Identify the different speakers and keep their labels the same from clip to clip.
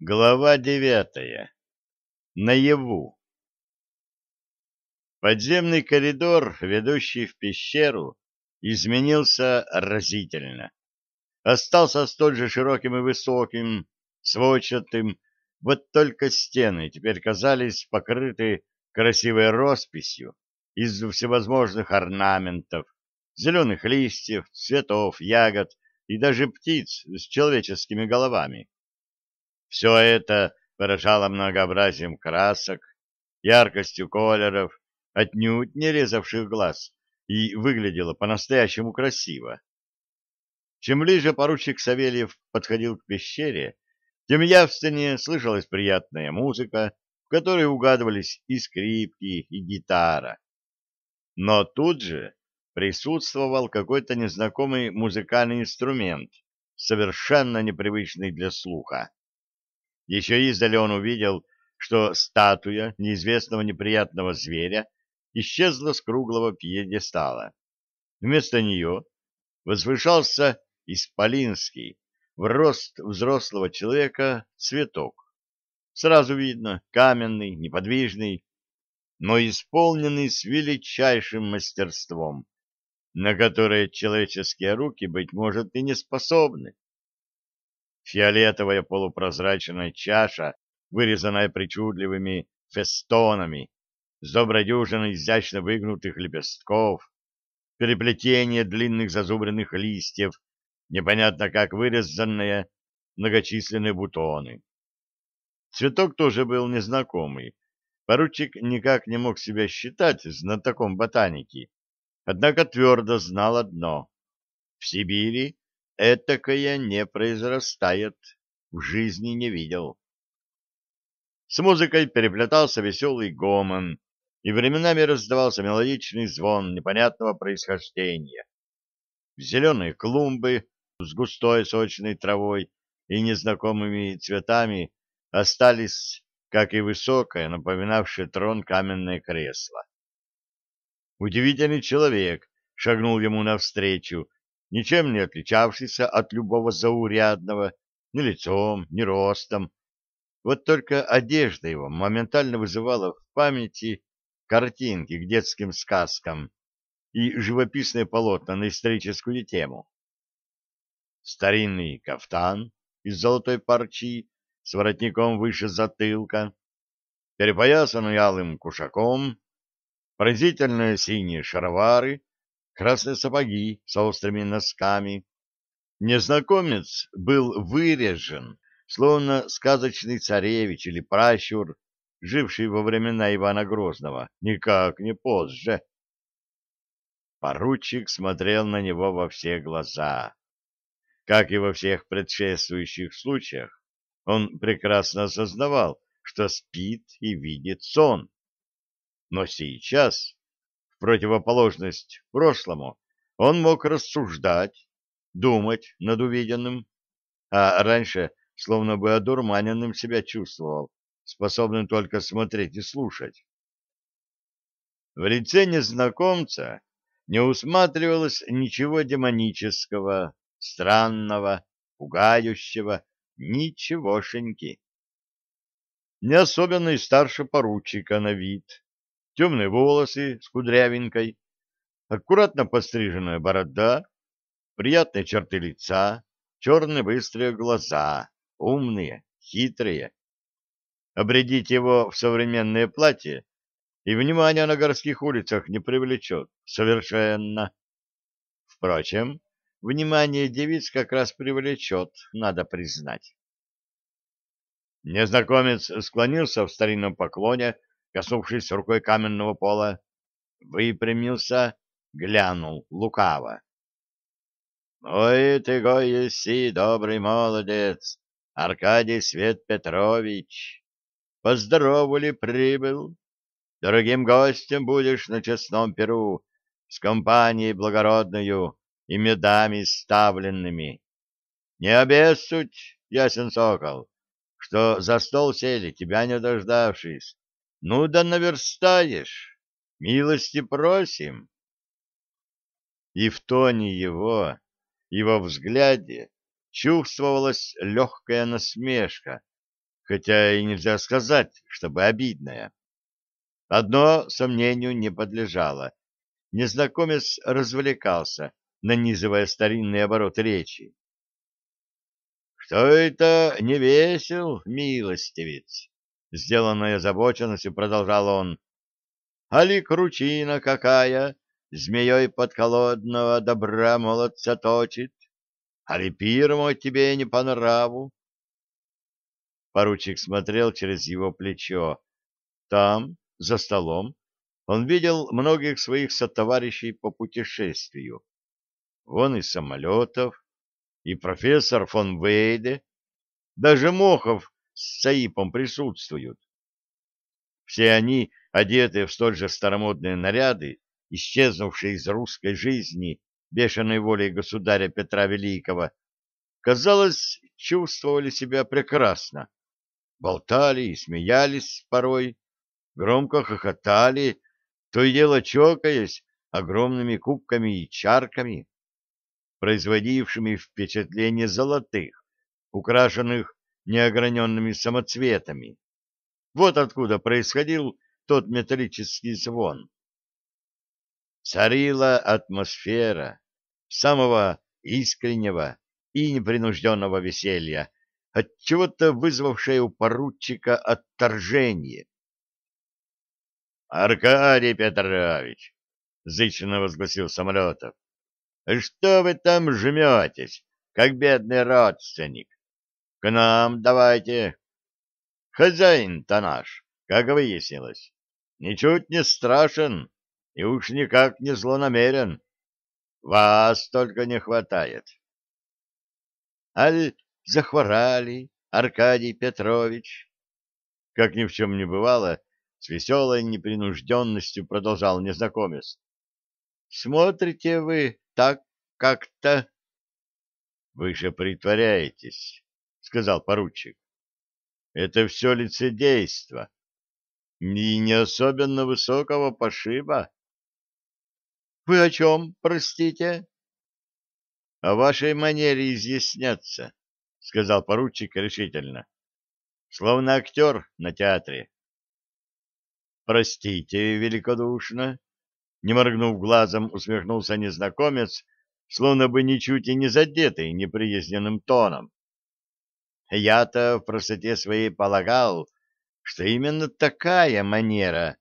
Speaker 1: Глава девятая. Наяву. Подземный коридор, ведущий в пещеру, изменился разительно. Остался столь же широким и высоким, сводчатым, вот только стены теперь казались покрыты красивой росписью из всевозможных орнаментов, зеленых листьев, цветов, ягод и даже птиц с человеческими головами. Все это поражало многообразием красок, яркостью колеров, отнюдь не резавших глаз, и выглядело по-настоящему красиво. Чем ближе поручик Савельев подходил к пещере, тем явственнее слышалась приятная музыка, в которой угадывались и скрипки, и гитара. Но тут же присутствовал какой-то незнакомый музыкальный инструмент, совершенно непривычный для слуха. Еще издали он увидел, что статуя неизвестного неприятного зверя исчезла с круглого пьедестала. Вместо нее возвышался исполинский, в рост взрослого человека, цветок. Сразу видно, каменный, неподвижный, но исполненный с величайшим мастерством, на которое человеческие руки, быть может, и не способны. Фиолетовая полупрозрачная чаша, вырезанная причудливыми фестонами, с доброй дюжиной изящно выгнутых лепестков, переплетение длинных зазубренных листьев, непонятно как вырезанные многочисленные бутоны. Цветок тоже был незнакомый. Поручик никак не мог себя считать знатоком ботаники, однако твердо знал одно. В Сибири Этакое не произрастает, в жизни не видел. С музыкой переплетался веселый гомон, и временами раздавался мелодичный звон непонятного происхождения. Зеленые клумбы с густой сочной травой и незнакомыми цветами остались, как и высокое, напоминавшее трон каменное кресло. Удивительный человек шагнул ему навстречу, ничем не отличавшийся от любого заурядного, ни лицом, ни ростом. Вот только одежда его моментально вызывала в памяти картинки к детским сказкам и живописные полотна на историческую тему. Старинный кафтан из золотой парчи с воротником выше затылка, перепоясанный алым кушаком, пронзительные синие шаровары красные сапоги с острыми носками. Незнакомец был вырежен, словно сказочный царевич или пращур, живший во времена Ивана Грозного, никак не позже. Поручик смотрел на него во все глаза. Как и во всех предшествующих случаях, он прекрасно осознавал, что спит и видит сон. Но сейчас противоположность прошлому, он мог рассуждать, думать над увиденным, а раньше словно бы одурманенным себя чувствовал, способным только смотреть и слушать. В лице незнакомца не усматривалось ничего демонического, странного, пугающего, ничегошеньки. Не особенно и старше поручика на вид, темные волосы с кудрявинкой, аккуратно постриженная борода, приятные черты лица, черные быстрые глаза, умные, хитрые. Обредить его в современное платье и внимание на городских улицах не привлечет совершенно. Впрочем, внимание девиц как раз привлечет, надо признать. Незнакомец склонился в старинном поклоне, коснувшись рукой каменного пола, выпрямился, глянул лукаво. — Ой ты, гоеси, добрый молодец, Аркадий Свет Петрович! Поздоровали прибыл. Дорогим гостем будешь на честном перу с компанией благородную и медами ставленными. Не обессудь, ясен сокол, что за стол сели, тебя не дождавшись, ну да наверстаешь. Милости просим. И в тоне его, и во взгляде чувствовалась легкая насмешка, хотя и нельзя сказать, чтобы обидное. Одно сомнению не подлежало. Незнакомец развлекался, нанизывая старинный оборот речи. «Что это не весел, милостивец?» Сделанной озабоченностью продолжал он. «Али кручина какая, змеей подколодного добра молодца точит? Али пир мой тебе не по нраву?» Поручик смотрел через его плечо. Там, за столом, он видел многих своих сотоварищей по путешествию. Вон из самолетов, и профессор фон Вейде, даже Мохов с Саипом присутствуют. Все они, одеты в столь же старомодные наряды, исчезнувшие из русской жизни бешеной волей государя Петра Великого, казалось, чувствовали себя прекрасно. Болтали и смеялись порой, громко хохотали, то и дело чокаясь огромными кубками и чарками производившими впечатление золотых, украшенных неограненными самоцветами. Вот откуда происходил тот металлический звон. Царила атмосфера самого искреннего и непринужденного веселья, от чего-то вызвавшее у поручика отторжение. «Аркадий Петрович!» — зычно возгласил Самолетов. Что вы там жметесь, как бедный родственник? К нам давайте. Хозяин-то наш, как выяснилось, ничуть не страшен и уж никак не злонамерен. Вас только не хватает. Аль захворали, Аркадий Петрович? Как ни в чем не бывало, с веселой непринужденностью продолжал незнакомец. Смотрите вы так как-то... — Вы же притворяетесь, — сказал поручик. — Это все лицедейство. И не особенно высокого пошиба. — Вы о чем, простите? — О вашей манере изъясняться, — сказал поручик решительно. — Словно актер на театре. — Простите великодушно, не моргнув глазом, усмехнулся незнакомец, словно бы ничуть и не задетый неприязненным тоном. Я-то в простоте своей полагал, что именно такая манера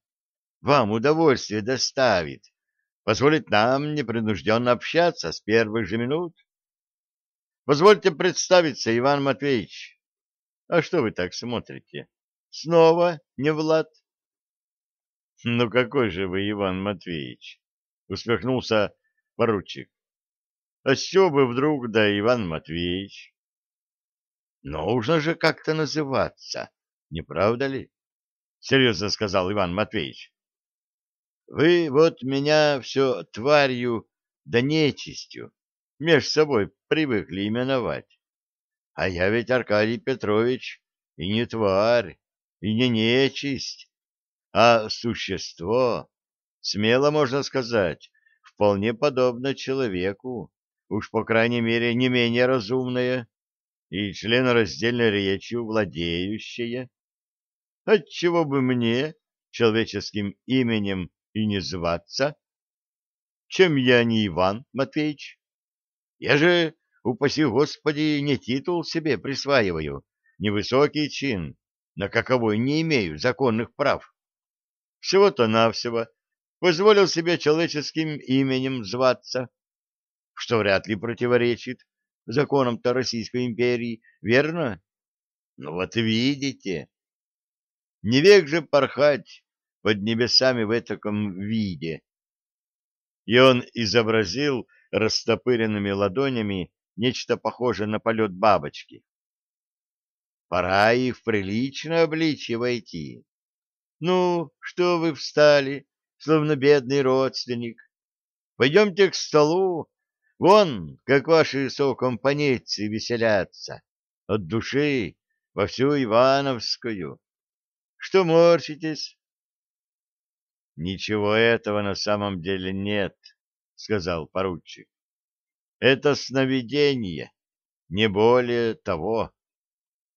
Speaker 1: вам удовольствие доставит, позволит нам непринужденно общаться с первых же минут. Позвольте представиться, Иван Матвеевич. А что вы так смотрите? Снова не Влад? — Ну какой же вы, Иван Матвеевич? — усмехнулся поручик. — А с чего бы вдруг, да Иван Матвеевич? — Нужно же как-то называться, не правда ли? — серьезно сказал Иван Матвеевич. — Вы вот меня все тварью да нечистью меж собой привыкли именовать. А я ведь, Аркадий Петрович, и не тварь, и не нечисть, а существо, смело можно сказать, вполне подобно человеку, уж по крайней мере не менее разумное и членораздельной речью владеющее. Отчего бы мне человеческим именем и не зваться? Чем я не Иван Матвеевич? Я же, упаси Господи, не титул себе присваиваю, не высокий чин, на каковой не имею законных прав всего-то навсего позволил себе человеческим именем зваться, что вряд ли противоречит законам-то Российской империи, верно? Ну вот видите, не век же порхать под небесами в таком виде. И он изобразил растопыренными ладонями нечто похожее на полет бабочки. Пора и в приличное обличье войти. Ну, что вы встали, словно бедный родственник? Пойдемте к столу. Вон, как ваши сокомпанейцы веселятся. От души во всю Ивановскую. Что морщитесь? Ничего этого на самом деле нет, сказал поручик. Это сновидение, не более того.